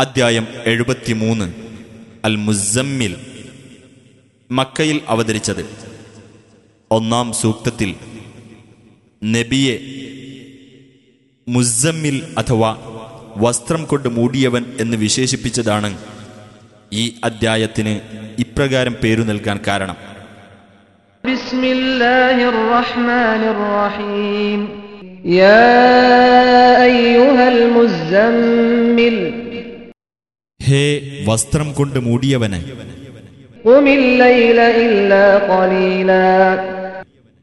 അദ്ധ്യായം എഴുപത്തിമൂന്ന്. അൽ മുസമ്മിൽ മക്കയിൽ അവതരിച്ചത്. ഒന്നാം സൂക്തത്തിൽ. നബിയെ മുസമ്മിൽ അഥവാ വസ്ത്രം കൊണ്ട് മൂടിയവൻ എന്ന് വിശേഷിപ്പിച്ചതാണ് ഈ അദ്ധ്യായത്തിന് ഇപ്രകാരം പേരു നൽകാൻ കാരണം. ബിസ്മില്ലാഹിർ റഹ്മാനിർ റഹീം യാ അയ്യുഹൽ മുസമ്മിൽ ഹേ വസ്ത്രം കൊണ്ട് മൂടിയവനെ.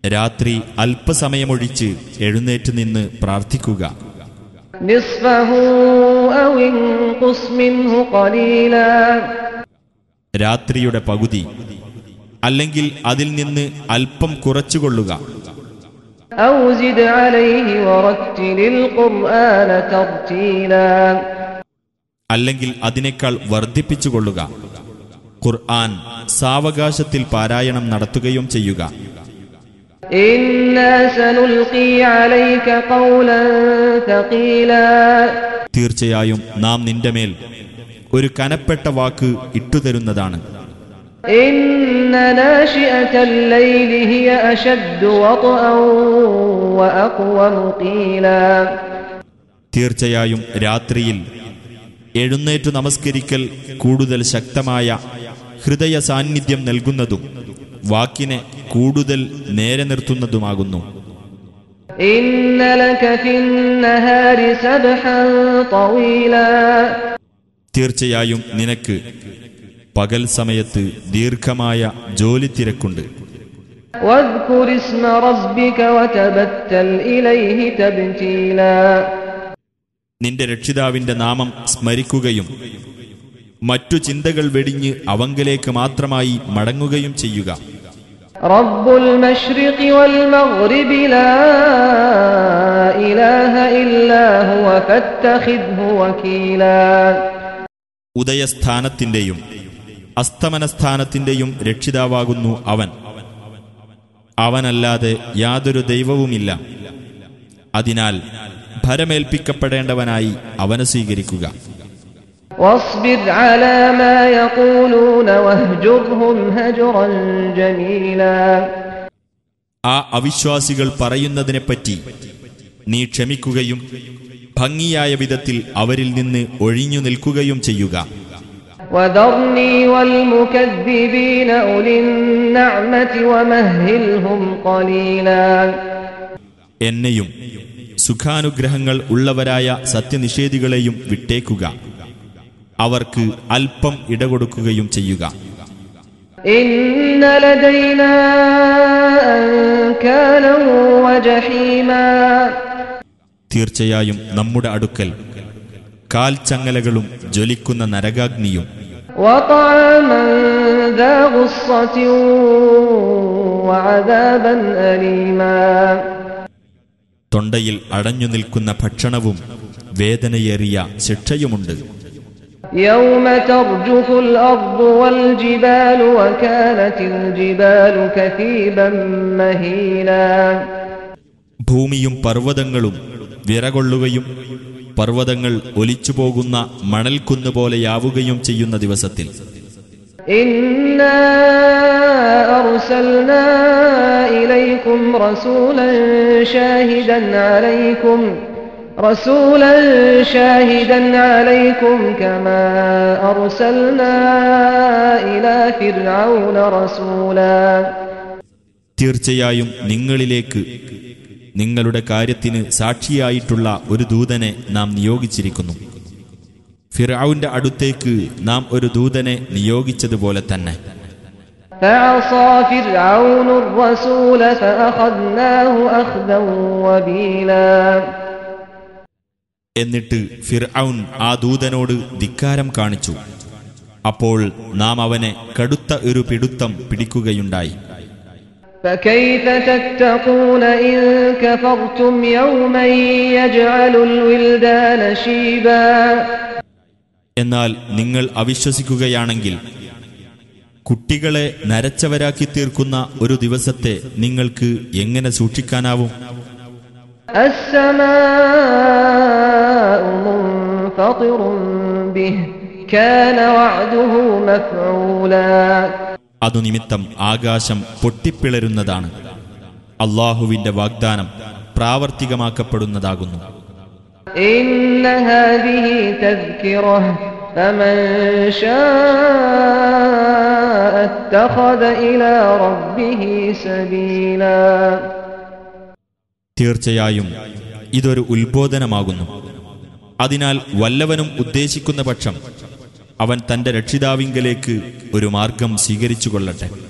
രാത്രി അല്പസമയമൊഴിച്ച് എഴുന്നേറ്റ് നിന്ന് പ്രാർത്ഥിക്കുക. രാത്രിയുടെ പകുതി അല്ലെങ്കിൽ അതിൽ നിന്ന് അല്പം കുറച്ചുകൊള്ളുക. ഔജിദ് അലൈഹി വറത്തിലിൽ ഖുർആന തർതീലാ അല്ലെങ്കിൽ അതിനേക്കാൾ വർദ്ധിപ്പിച്ചുകൊള്ളുക. ഖുർആൻ സാവകാശത്തിൽ പാരായണം നടത്തുകയും ചെയ്യുക. തീർച്ചയായും നാം നിന്റെ മേൽ ഒരു കനപ്പെട്ട വാക്ക് ഇട്ടുതരുന്നതാണ്. തീർച്ചയായും രാത്രിയിൽ എഴുന്നേറ്റു നമസ്കരിക്കൽ കൂടുതൽ ശക്തമായ ഹൃദയ സാന്നിധ്യം നൽകുന്നതും വാക്കിനെ കൂടുതൽ നേരെ നിർത്തുന്നതുമാകുന്നു إن لك في النهار سبحا طويلا തീർച്ചയായും നിനക്ക് പകൽ സമയത്ത് ദീർഘമായ ജോലി തിരക്കുണ്ട് واذكر اسم ربك وتبتل إليه تبتيلا നിന്റെ രക്ഷിതാവിന്റെ നാമം സ്മരിക്കുകയും മറ്റു ചിന്തകൾ വെടിഞ്ഞ് അവങ്കലേക്ക് മാത്രമായി മടങ്ങുകയും ചെയ്യുക. ഉദയസ്ഥാനത്തിന്റെയും അസ്തമനസ്ഥാനത്തിന്റെയും രക്ഷിതാവാകുന്നു അവൻ. അവനല്ലാതെ യാതൊരു ദൈവവുമില്ല. അതിനാൽ ഭരമേൽപ്പിക്കപ്പെടേണ്ടവനായി അവനെ സ്വീകരിക്കുക. ആ അവിശ്വാസികൾ പറയുന്നതിനെപ്പറ്റി നീ ക്ഷമിക്കുകയും ഭംഗിയായ വിധത്തിൽ അവരിൽ നിന്ന് ഒഴിഞ്ഞു നിൽക്കുകയും ചെയ്യുക. ചെയ്യുക എന്നെയും സുഖാനുഗ്രഹങ്ങൾ ഉള്ളവരായ സത്യനിഷേധികളെയും വിട്ടേക്കുക അവർക്ക് അല്പം ഇടകൊടുക്കുകയും ചെയ്യുക إن لدينا أنكالا وجحيما തീർച്ചയായും നമ്മുടെ അടുക്കൽ കാൽച്ചങ്ങലകളും ജ്വലിക്കുന്ന നരകാഗ്നിയും وطعاما ذا غصة وعذابا أليما തൊണ്ടയിൽ അടഞ്ഞു നിൽക്കുന്ന ഭക്ഷണവും വേദനയേറിയ ശിക്ഷയുമുണ്ട്. ഭൂമിയും പർവതങ്ങളും വിറകൊള്ളുകയും പർവതങ്ങൾ ഒലിച്ചുപോകുന്ന മണൽക്കുന്നുപോലെയാവുകയും ചെയ്യുന്ന ദിവസത്തിൽ. إنا أرسلنا إليكم رسولا شاهدا عليكم رسولا شاهدا عليكم كما أرسلنا إلى فرعون رسولا തീർച്ചയായും നിങ്ങളിലേക്ക് നിങ്ങളുടെ കാര്യത്തിന് സാക്ഷിയായിട്ടുള്ള ഒരു ദൂതനെ നാം നിയോഗിച്ചിരിക്കുന്നു ഫിറൌന്റെ അടുത്തേക്ക് നാം ഒരു ദൂതനെ നിയോഗിച്ചതുപോലെ തന്നെ فعصى فرعون الرسول فأخذناه أخذا وبيلا എന്നിട്ട് ഫിർഔൻ ആ ദൂതനോട് ധിക്കാരം കാണിച്ചു അപ്പോൾ നാം അവനെ കടുത്ത ഒരു പിടുത്തം പിടിക്കുകയുണ്ടായി فكيف تتقون إن كفرتم يوما يجعل الولدان شيبا എന്നാൽ നിങ്ങൾ അവിശ്വസിക്കുകയാണെങ്കിൽ കുട്ടികളെ നരച്ചവരാക്കി തീർക്കുന്ന ഒരു ദിവസത്തെ നിങ്ങൾക്ക് എങ്ങനെ സൂക്ഷിക്കാനാവും? അതുനിമിത്തം ആകാശം പൊട്ടിപ്പിളരുന്നതാണ്. അള്ളാഹുവിന്റെ വാഗ്ദാനം പ്രാവർത്തികമാക്കപ്പെടുന്നതാകുന്നു. إن هذه تذكرة فمن شاء اتخذ إلى ربه سبيلا തീർച്ചയായും ഇതൊരു ഉത്ബോധനമാകുന്നു അതിനാൽ വല്ലവനും ഉദ്ദേശിക്കുന്ന പക്ഷം അവൻ തന്റെ രക്ഷിതാവിങ്കലേക്ക് ഒരു മാർഗം സ്വീകരിച്ചുകൊള്ളട്ടെ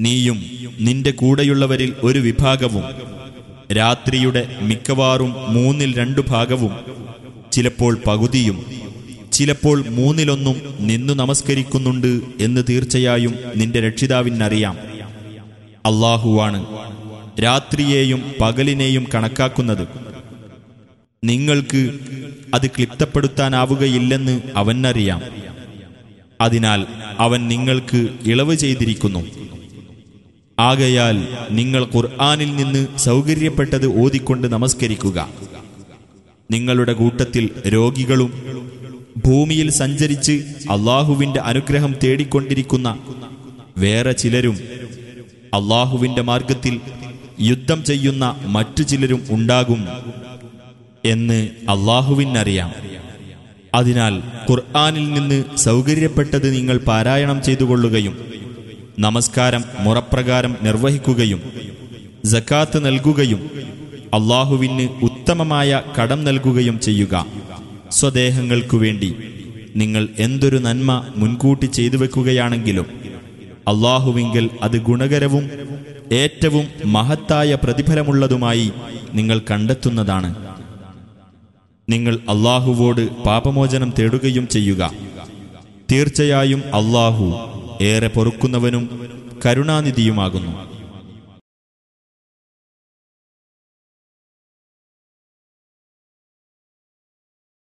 നീയും നിന്റെ കൂടെയുള്ളവരിൽ ഒരു വിഭാഗവും രാത്രിയുടെ മിക്കവാറും മൂന്നിൽ രണ്ടു ഭാഗവും ചിലപ്പോൾ പകുതിയും ചിലപ്പോൾ മൂന്നിലൊന്നും നിന്നു നമസ്കരിക്കുന്നുണ്ട് എന്ന് തീർച്ചയായും നിന്റെ രക്ഷിതാവിനറിയാം. അള്ളാഹുവാണ് രാത്രിയെയും പകലിനെയും കണക്കാക്കുന്നത്. നിങ്ങൾക്ക് അത് ക്ലിപ്തപ്പെടുത്താനാവുകയില്ലെന്ന് അവനറിയാം. അതിനാൽ അവൻ നിങ്ങൾക്ക് ഇളവ് ചെയ്തിരിക്കുന്നു. ആകയാൽ നിങ്ങൾ ഖുർആാനിൽ നിന്ന് സൗകര്യപ്പെട്ടത് ഓതിക്കൊണ്ട് നമസ്കരിക്കുക. നിങ്ങളുടെ കൂട്ടത്തിൽ രോഗികളും ഭൂമിയിൽ സഞ്ചരിച്ച് അള്ളാഹുവിന്റെ അനുഗ്രഹം തേടിക്കൊണ്ടിരിക്കുന്ന വേറെ ചിലരും അള്ളാഹുവിന്റെ മാർഗത്തിൽ യുദ്ധം ചെയ്യുന്ന മറ്റു ചിലരും ഉണ്ടാകും എന്ന് അള്ളാഹുവിനറിയാം. അതിനാൽ ഖുർആാനിൽ നിന്ന് സൗകര്യപ്പെട്ടത് നിങ്ങൾ പാരായണം ചെയ്തുകൊള്ളുകയും നമസ്കാരം മുറപ്രകാരം നിർവഹിക്കുകയും ജക്കാത്ത് നൽകുകയും അള്ളാഹുവിന് ഉത്തമമായ കടം നൽകുകയും ചെയ്യുക. സ്വദേഹങ്ങൾക്കു വേണ്ടി നിങ്ങൾ എന്തൊരു നന്മ മുൻകൂട്ടി ചെയ്തു വെക്കുകയാണെങ്കിലും അള്ളാഹുവിങ്കൽ അത് ഗുണകരവും ഏറ്റവും മഹത്തായ പ്രതിഫലമുള്ളതുമായി നിങ്ങൾ കണ്ടെത്തുന്നതാണ്. നിങ്ങൾ അള്ളാഹുവോട് പാപമോചനം തേടുകയും ചെയ്യുക. തീർച്ചയായും അള്ളാഹു ഏറെ പൊറുക്കുന്നവനും കരുണാനിധിയുമാകുന്നു.